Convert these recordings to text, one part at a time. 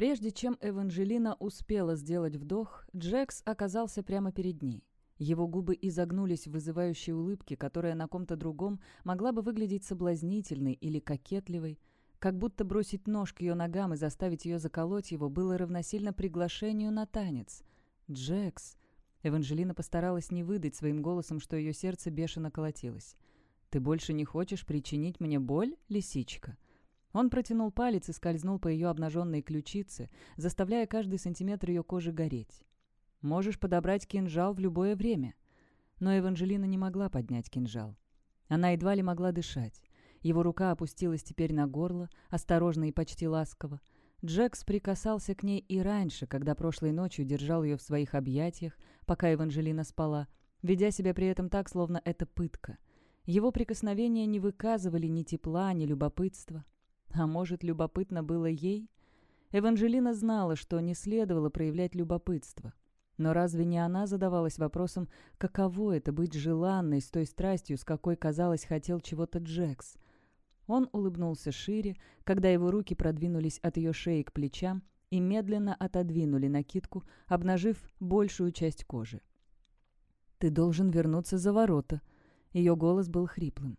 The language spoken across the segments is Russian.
Прежде чем Эванжелина успела сделать вдох, Джекс оказался прямо перед ней. Его губы изогнулись в вызывающей улыбке, которая на ком-то другом могла бы выглядеть соблазнительной или кокетливой. Как будто бросить нож к ее ногам и заставить ее заколоть его было равносильно приглашению на танец. «Джекс!» Эванжелина постаралась не выдать своим голосом, что ее сердце бешено колотилось. «Ты больше не хочешь причинить мне боль, лисичка?» Он протянул палец и скользнул по ее обнаженной ключице, заставляя каждый сантиметр ее кожи гореть. Можешь подобрать кинжал в любое время». Но Эванжелина не могла поднять кинжал. Она едва ли могла дышать. Его рука опустилась теперь на горло, осторожно и почти ласково. Джекс прикасался к ней и раньше, когда прошлой ночью держал ее в своих объятиях, пока Эванжелина спала, ведя себя при этом так, словно это пытка. Его прикосновения не выказывали ни тепла, ни любопытства. А может, любопытно было ей? Эванжелина знала, что не следовало проявлять любопытство. Но разве не она задавалась вопросом, каково это быть желанной с той страстью, с какой, казалось, хотел чего-то Джекс? Он улыбнулся шире, когда его руки продвинулись от ее шеи к плечам и медленно отодвинули накидку, обнажив большую часть кожи. «Ты должен вернуться за ворота». Ее голос был хриплым.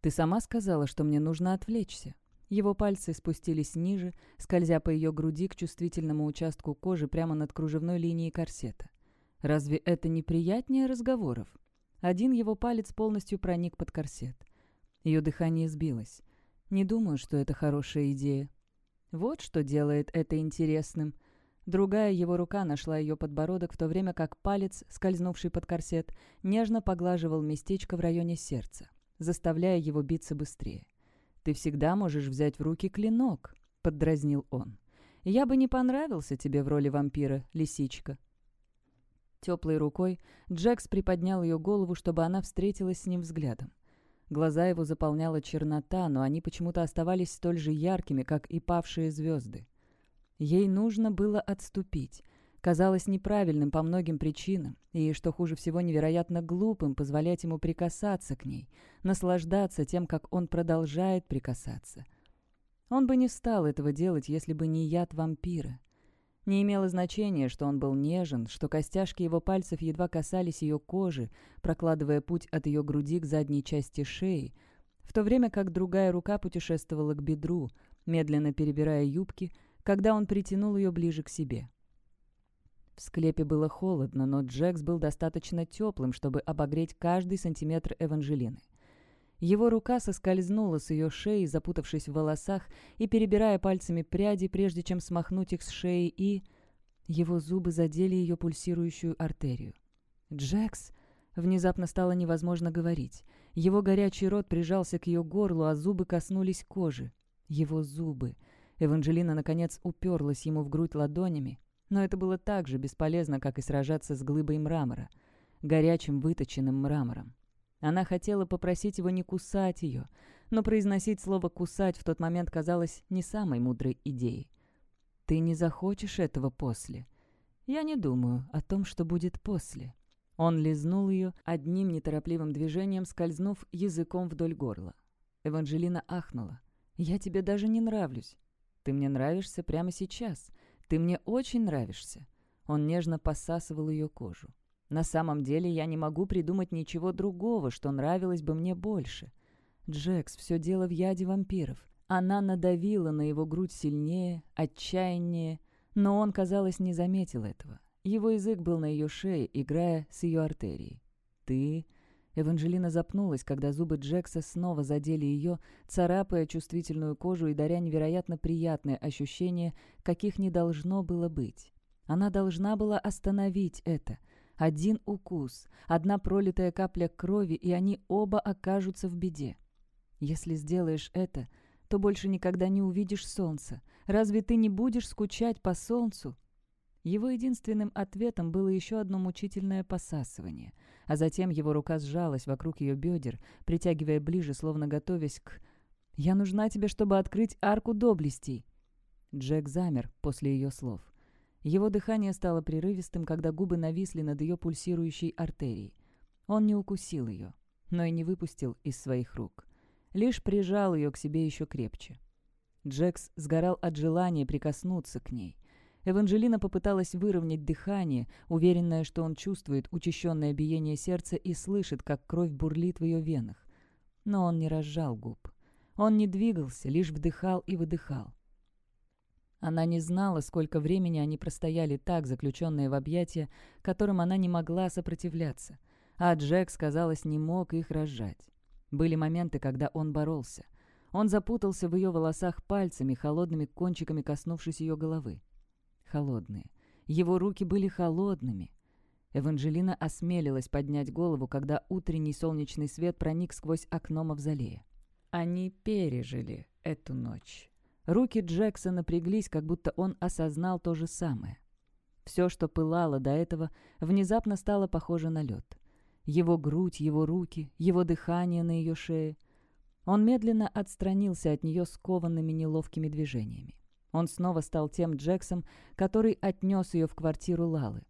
«Ты сама сказала, что мне нужно отвлечься. Его пальцы спустились ниже, скользя по ее груди к чувствительному участку кожи прямо над кружевной линией корсета. Разве это не приятнее разговоров? Один его палец полностью проник под корсет. Ее дыхание сбилось. Не думаю, что это хорошая идея. Вот что делает это интересным. Другая его рука нашла ее подбородок, в то время как палец, скользнувший под корсет, нежно поглаживал местечко в районе сердца, заставляя его биться быстрее. «Ты всегда можешь взять в руки клинок», — поддразнил он. «Я бы не понравился тебе в роли вампира, лисичка». Теплой рукой Джекс приподнял ее голову, чтобы она встретилась с ним взглядом. Глаза его заполняла чернота, но они почему-то оставались столь же яркими, как и павшие звезды. Ей нужно было отступить, казалось неправильным по многим причинам, и, что хуже всего, невероятно глупым позволять ему прикасаться к ней, наслаждаться тем, как он продолжает прикасаться. Он бы не стал этого делать, если бы не яд вампира. Не имело значения, что он был нежен, что костяшки его пальцев едва касались ее кожи, прокладывая путь от ее груди к задней части шеи, в то время как другая рука путешествовала к бедру, медленно перебирая юбки, когда он притянул ее ближе к себе. В склепе было холодно, но Джекс был достаточно теплым, чтобы обогреть каждый сантиметр Эванжелины. Его рука соскользнула с ее шеи, запутавшись в волосах и перебирая пальцами пряди, прежде чем смахнуть их с шеи, и... Его зубы задели ее пульсирующую артерию. «Джекс!» Внезапно стало невозможно говорить. Его горячий рот прижался к ее горлу, а зубы коснулись кожи. Его зубы. Эванжелина, наконец, уперлась ему в грудь ладонями, но это было так же бесполезно, как и сражаться с глыбой мрамора, горячим выточенным мрамором. Она хотела попросить его не кусать ее, но произносить слово «кусать» в тот момент казалось не самой мудрой идеей. «Ты не захочешь этого после?» «Я не думаю о том, что будет после». Он лизнул ее, одним неторопливым движением скользнув языком вдоль горла. Эванжелина ахнула. «Я тебе даже не нравлюсь. Ты мне нравишься прямо сейчас. «Ты мне очень нравишься». Он нежно посасывал ее кожу. «На самом деле я не могу придумать ничего другого, что нравилось бы мне больше». Джекс, все дело в яде вампиров. Она надавила на его грудь сильнее, отчаяннее, но он, казалось, не заметил этого. Его язык был на ее шее, играя с ее артерией. «Ты...» Эванжелина запнулась, когда зубы Джекса снова задели ее, царапая чувствительную кожу и даря невероятно приятные ощущения, каких не должно было быть. Она должна была остановить это. Один укус, одна пролитая капля крови, и они оба окажутся в беде. Если сделаешь это, то больше никогда не увидишь солнца. Разве ты не будешь скучать по солнцу? Его единственным ответом было еще одно мучительное посасывание, а затем его рука сжалась вокруг ее бедер, притягивая ближе, словно готовясь к... «Я нужна тебе, чтобы открыть арку доблестей!» Джек замер после ее слов. Его дыхание стало прерывистым, когда губы нависли над ее пульсирующей артерией. Он не укусил ее, но и не выпустил из своих рук. Лишь прижал ее к себе еще крепче. Джекс сгорал от желания прикоснуться к ней. Эванжелина попыталась выровнять дыхание, уверенная, что он чувствует учащенное биение сердца и слышит, как кровь бурлит в ее венах. Но он не разжал губ. Он не двигался, лишь вдыхал и выдыхал. Она не знала, сколько времени они простояли так, заключенные в объятия, которым она не могла сопротивляться. А Джек, казалось, не мог их разжать. Были моменты, когда он боролся. Он запутался в ее волосах пальцами, холодными кончиками коснувшись ее головы. Холодные. Его руки были холодными. Эванжелина осмелилась поднять голову, когда утренний солнечный свет проник сквозь окно мавзолея. Они пережили эту ночь. Руки Джекса напряглись, как будто он осознал то же самое. Все, что пылало до этого, внезапно стало похоже на лед. Его грудь, его руки, его дыхание на ее шее. Он медленно отстранился от нее скованными неловкими движениями. Он снова стал тем Джексом, который отнес ее в квартиру Лалы.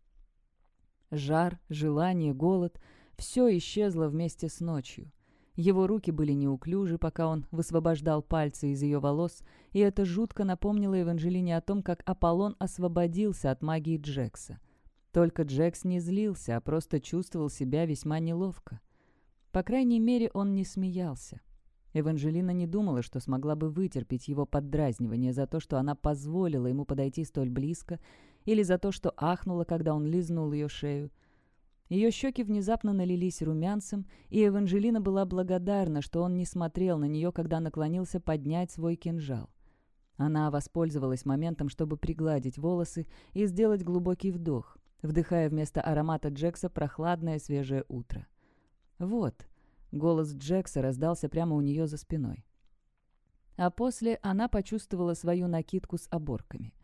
Жар, желание, голод — все исчезло вместе с ночью. Его руки были неуклюжи, пока он высвобождал пальцы из ее волос, и это жутко напомнило Эванжелине о том, как Аполлон освободился от магии Джекса. Только Джекс не злился, а просто чувствовал себя весьма неловко. По крайней мере, он не смеялся. Эванжелина не думала, что смогла бы вытерпеть его поддразнивание за то, что она позволила ему подойти столь близко, или за то, что ахнула, когда он лизнул ее шею. Ее щеки внезапно налились румянцем, и Эванжелина была благодарна, что он не смотрел на нее, когда наклонился поднять свой кинжал. Она воспользовалась моментом, чтобы пригладить волосы и сделать глубокий вдох, вдыхая вместо аромата Джекса прохладное свежее утро. «Вот», — голос Джекса раздался прямо у нее за спиной. А после она почувствовала свою накидку с оборками.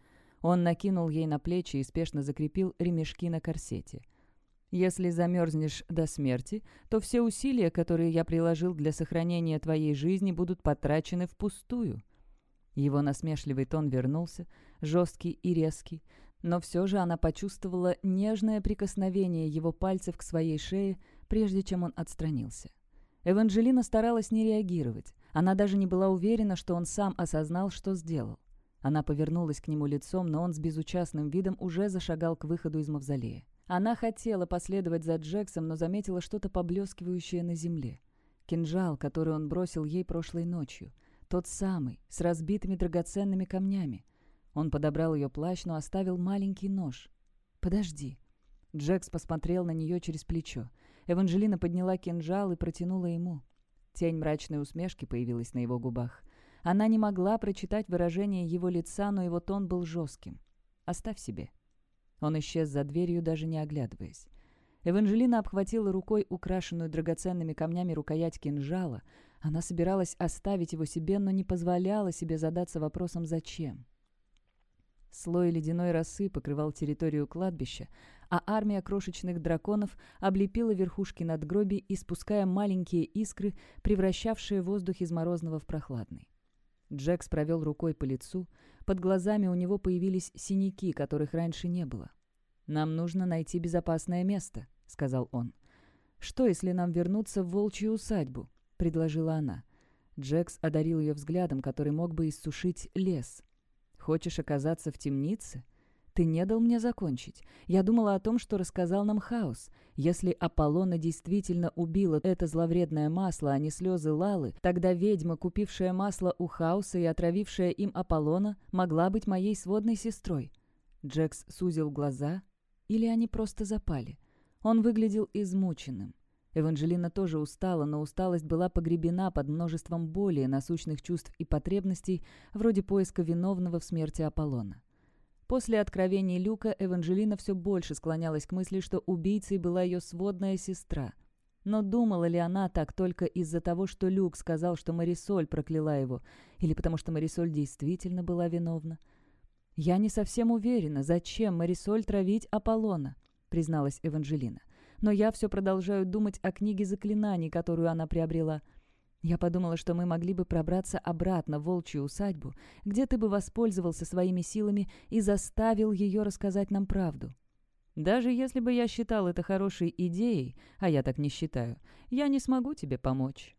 Он накинул ей на плечи и спешно закрепил ремешки на корсете — если замерзнешь до смерти, то все усилия, которые я приложил для сохранения твоей жизни, будут потрачены впустую». Его насмешливый тон вернулся, жесткий и резкий, но все же она почувствовала нежное прикосновение его пальцев к своей шее, прежде чем он отстранился. Эванжелина старалась не реагировать. Она даже не была уверена, что он сам осознал, что сделал. Она повернулась к нему лицом, но он с безучастным видом уже зашагал к выходу из мавзолея. Она хотела последовать за Джексом, но заметила что-то поблескивающее на земле. Кинжал, который он бросил ей прошлой ночью. Тот самый, с разбитыми драгоценными камнями. Он подобрал ее плащ, но оставил маленький нож. «Подожди». Джекс посмотрел на нее через плечо. Эванжелина подняла кинжал и протянула ему. Тень мрачной усмешки появилась на его губах. Она не могла прочитать выражение его лица, но его тон был жестким. «Оставь себе». Он исчез за дверью, даже не оглядываясь. Эванжелина обхватила рукой украшенную драгоценными камнями рукоять кинжала. Она собиралась оставить его себе, но не позволяла себе задаться вопросом «зачем?». Слой ледяной росы покрывал территорию кладбища, а армия крошечных драконов облепила верхушки надгробий, испуская маленькие искры, превращавшие воздух из морозного в прохладный. Джекс провел рукой по лицу, под глазами у него появились синяки, которых раньше не было. «Нам нужно найти безопасное место», — сказал он. «Что, если нам вернуться в волчью усадьбу?» — предложила она. Джекс одарил ее взглядом, который мог бы иссушить лес. «Хочешь оказаться в темнице?» Ты не дал мне закончить. Я думала о том, что рассказал нам Хаос. Если Аполлона действительно убила это зловредное масло, а не слезы Лалы, тогда ведьма, купившая масло у Хаоса и отравившая им Аполлона, могла быть моей сводной сестрой. Джекс сузил глаза. Или они просто запали? Он выглядел измученным. Эванжелина тоже устала, но усталость была погребена под множеством более насущных чувств и потребностей, вроде поиска виновного в смерти Аполлона. После откровений Люка Эванжелина все больше склонялась к мысли, что убийцей была ее сводная сестра. Но думала ли она так только из-за того, что Люк сказал, что Марисоль прокляла его, или потому что Марисоль действительно была виновна? «Я не совсем уверена, зачем Марисоль травить Аполлона», — призналась Эванжелина. «Но я все продолжаю думать о книге заклинаний, которую она приобрела». Я подумала, что мы могли бы пробраться обратно в волчью усадьбу, где ты бы воспользовался своими силами и заставил ее рассказать нам правду. Даже если бы я считал это хорошей идеей, а я так не считаю, я не смогу тебе помочь».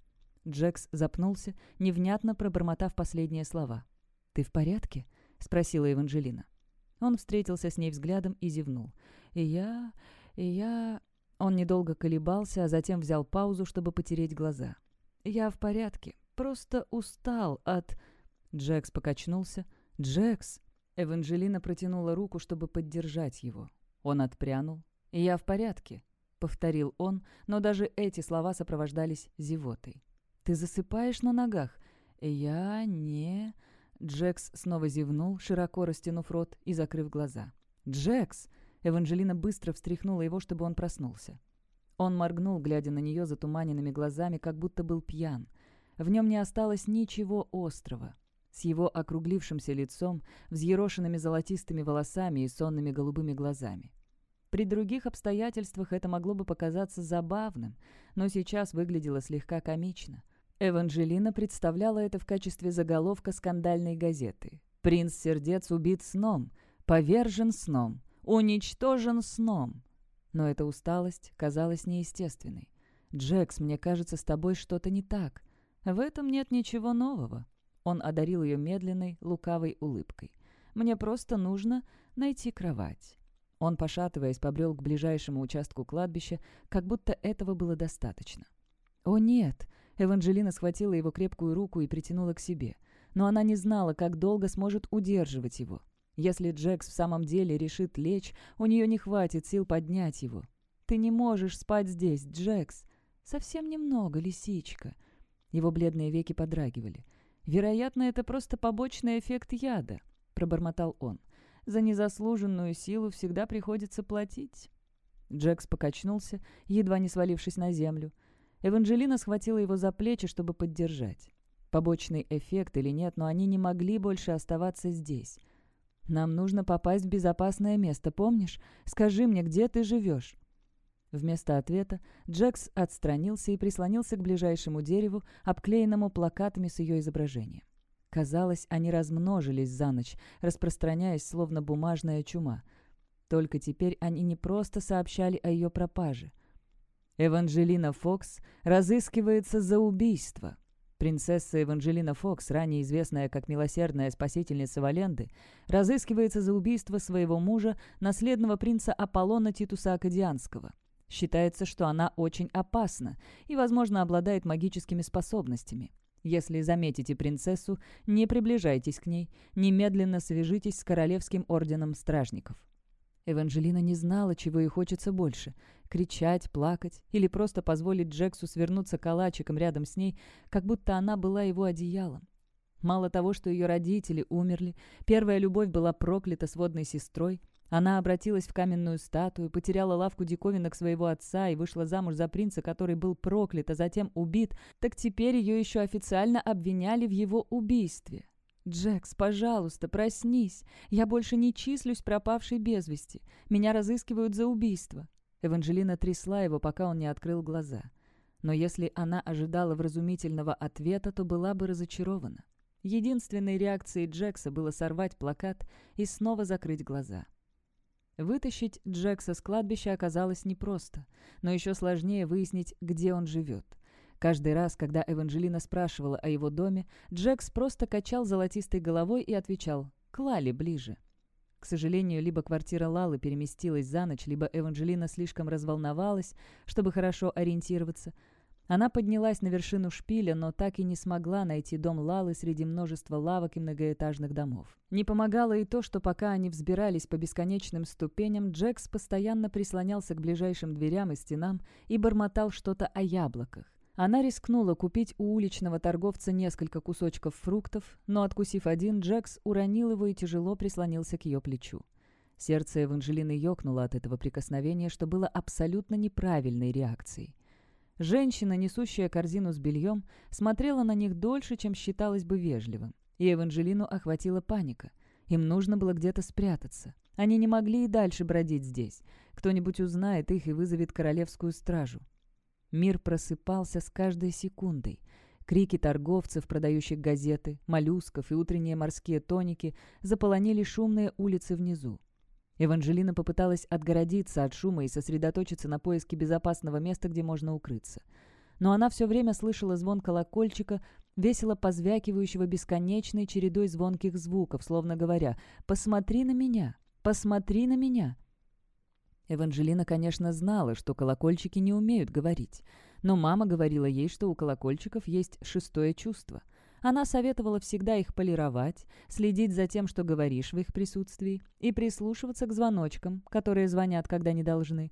Джекс запнулся, невнятно пробормотав последние слова. «Ты в порядке?» — спросила Эванжелина. Он встретился с ней взглядом и зевнул. «И я... и я...» Он недолго колебался, а затем взял паузу, чтобы потереть глаза. «Я в порядке. Просто устал от...» Джекс покачнулся. «Джекс!» Эванжелина протянула руку, чтобы поддержать его. Он отпрянул. «Я в порядке», — повторил он, но даже эти слова сопровождались зевотой. «Ты засыпаешь на ногах?» «Я не...» Джекс снова зевнул, широко растянув рот и закрыв глаза. «Джекс!» Эванжелина быстро встряхнула его, чтобы он проснулся. Он моргнул, глядя на нее затуманенными глазами, как будто был пьян. В нем не осталось ничего острого. С его округлившимся лицом, взъерошенными золотистыми волосами и сонными голубыми глазами. При других обстоятельствах это могло бы показаться забавным, но сейчас выглядело слегка комично. Эванжелина представляла это в качестве заголовка скандальной газеты. «Принц сердец убит сном, повержен сном, уничтожен сном». Но эта усталость казалась неестественной. «Джекс, мне кажется, с тобой что-то не так. В этом нет ничего нового». Он одарил ее медленной, лукавой улыбкой. «Мне просто нужно найти кровать». Он, пошатываясь, побрел к ближайшему участку кладбища, как будто этого было достаточно. «О, нет!» Эванжелина схватила его крепкую руку и притянула к себе. Но она не знала, как долго сможет удерживать его. Если Джекс в самом деле решит лечь, у нее не хватит сил поднять его. «Ты не можешь спать здесь, Джекс!» «Совсем немного, лисичка!» Его бледные веки подрагивали. «Вероятно, это просто побочный эффект яда», — пробормотал он. «За незаслуженную силу всегда приходится платить». Джекс покачнулся, едва не свалившись на землю. Эванжелина схватила его за плечи, чтобы поддержать. Побочный эффект или нет, но они не могли больше оставаться здесь. «Нам нужно попасть в безопасное место, помнишь? Скажи мне, где ты живешь?» Вместо ответа Джекс отстранился и прислонился к ближайшему дереву, обклеенному плакатами с ее изображением. Казалось, они размножились за ночь, распространяясь, словно бумажная чума. Только теперь они не просто сообщали о ее пропаже. Эванжелина Фокс разыскивается за убийство. Принцесса Эванжелина Фокс, ранее известная как милосердная спасительница Валенды, разыскивается за убийство своего мужа, наследного принца Аполлона Титуса Акадианского. Считается, что она очень опасна и, возможно, обладает магическими способностями. Если заметите принцессу, не приближайтесь к ней, немедленно свяжитесь с Королевским орденом стражников. Эванжелина не знала, чего ей хочется больше — кричать, плакать или просто позволить Джексу свернуться калачиком рядом с ней, как будто она была его одеялом. Мало того, что ее родители умерли, первая любовь была проклята сводной сестрой, она обратилась в каменную статую, потеряла лавку диковинок своего отца и вышла замуж за принца, который был проклят, а затем убит, так теперь ее еще официально обвиняли в его убийстве. «Джекс, пожалуйста, проснись. Я больше не числюсь пропавшей без вести. Меня разыскивают за убийство». Эванжелина трясла его, пока он не открыл глаза. Но если она ожидала вразумительного ответа, то была бы разочарована. Единственной реакцией Джекса было сорвать плакат и снова закрыть глаза. Вытащить Джекса с кладбища оказалось непросто, но еще сложнее выяснить, где он живет. Каждый раз, когда Эванжелина спрашивала о его доме, Джекс просто качал золотистой головой и отвечал «К Лале ближе». К сожалению, либо квартира Лалы переместилась за ночь, либо Эванжелина слишком разволновалась, чтобы хорошо ориентироваться. Она поднялась на вершину шпиля, но так и не смогла найти дом Лалы среди множества лавок и многоэтажных домов. Не помогало и то, что пока они взбирались по бесконечным ступеням, Джекс постоянно прислонялся к ближайшим дверям и стенам и бормотал что-то о яблоках. Она рискнула купить у уличного торговца несколько кусочков фруктов, но, откусив один, Джекс уронил его и тяжело прислонился к ее плечу. Сердце Эванжелины ёкнуло от этого прикосновения, что было абсолютно неправильной реакцией. Женщина, несущая корзину с бельем, смотрела на них дольше, чем считалось бы вежливым, и Эванжелину охватила паника. Им нужно было где-то спрятаться. Они не могли и дальше бродить здесь. Кто-нибудь узнает их и вызовет королевскую стражу. Мир просыпался с каждой секундой. Крики торговцев, продающих газеты, моллюсков и утренние морские тоники заполонили шумные улицы внизу. Эванжелина попыталась отгородиться от шума и сосредоточиться на поиске безопасного места, где можно укрыться. Но она все время слышала звон колокольчика, весело позвякивающего бесконечной чередой звонких звуков, словно говоря «Посмотри на меня! Посмотри на меня!» Эванжелина, конечно, знала, что колокольчики не умеют говорить, но мама говорила ей, что у колокольчиков есть шестое чувство. Она советовала всегда их полировать, следить за тем, что говоришь в их присутствии, и прислушиваться к звоночкам, которые звонят, когда не должны.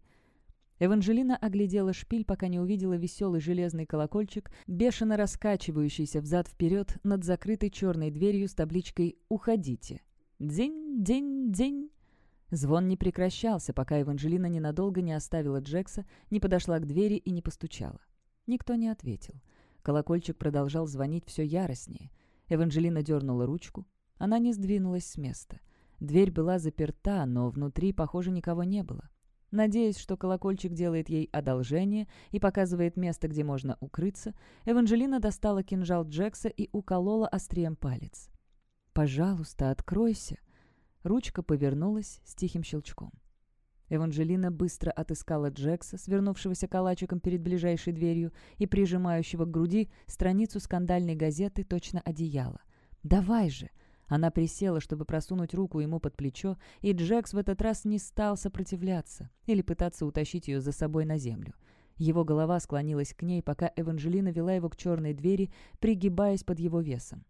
Эванжелина оглядела шпиль, пока не увидела веселый железный колокольчик, бешено раскачивающийся взад-вперед над закрытой черной дверью с табличкой «Уходите». «Дзень, дзень, дзень». Звон не прекращался, пока Эванжелина ненадолго не оставила Джекса, не подошла к двери и не постучала. Никто не ответил. Колокольчик продолжал звонить все яростнее. Эванжелина дернула ручку. Она не сдвинулась с места. Дверь была заперта, но внутри, похоже, никого не было. Надеясь, что колокольчик делает ей одолжение и показывает место, где можно укрыться, Эванжелина достала кинжал Джекса и уколола острием палец. «Пожалуйста, откройся!» Ручка повернулась с тихим щелчком. Эванжелина быстро отыскала Джекса, свернувшегося калачиком перед ближайшей дверью и прижимающего к груди страницу скандальной газеты точно одеяло. «Давай же!» Она присела, чтобы просунуть руку ему под плечо, и Джекс в этот раз не стал сопротивляться или пытаться утащить ее за собой на землю. Его голова склонилась к ней, пока Эванжелина вела его к черной двери, пригибаясь под его весом.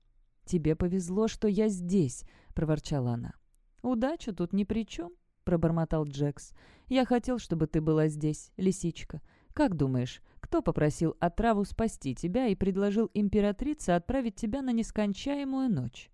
«Тебе повезло, что я здесь», — проворчала она. «Удача тут ни при чем», — пробормотал Джекс. «Я хотел, чтобы ты была здесь, лисичка. Как думаешь, кто попросил отраву спасти тебя и предложил императрице отправить тебя на нескончаемую ночь?»